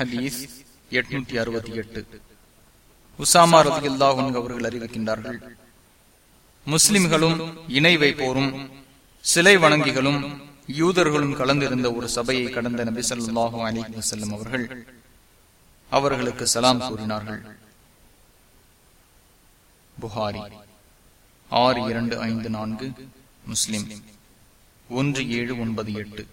ஹதீஸ் எட்நூத்தி அறுபத்தி எட்டு. உசாமா ரதியுல்லாஹன் அவர்கள் அறிவிக்கின்றார்கள். முஸ்லிம்களும் இணை வைப்போரும் சிலை வணங்கிகளும் யூதர்களும் கலந்திருந்த ஒரு சபையை கடந்த நபி சொல்லாஹு அலி வசல்லம் அவர்கள் அவர்களுக்கு சலாம் கூறினார்கள். புகாரி ஆறு இரண்டு ஐந்து நான்கு முஸ்லிம் ஒன்று ஏழு ஒன்பது எட்டு.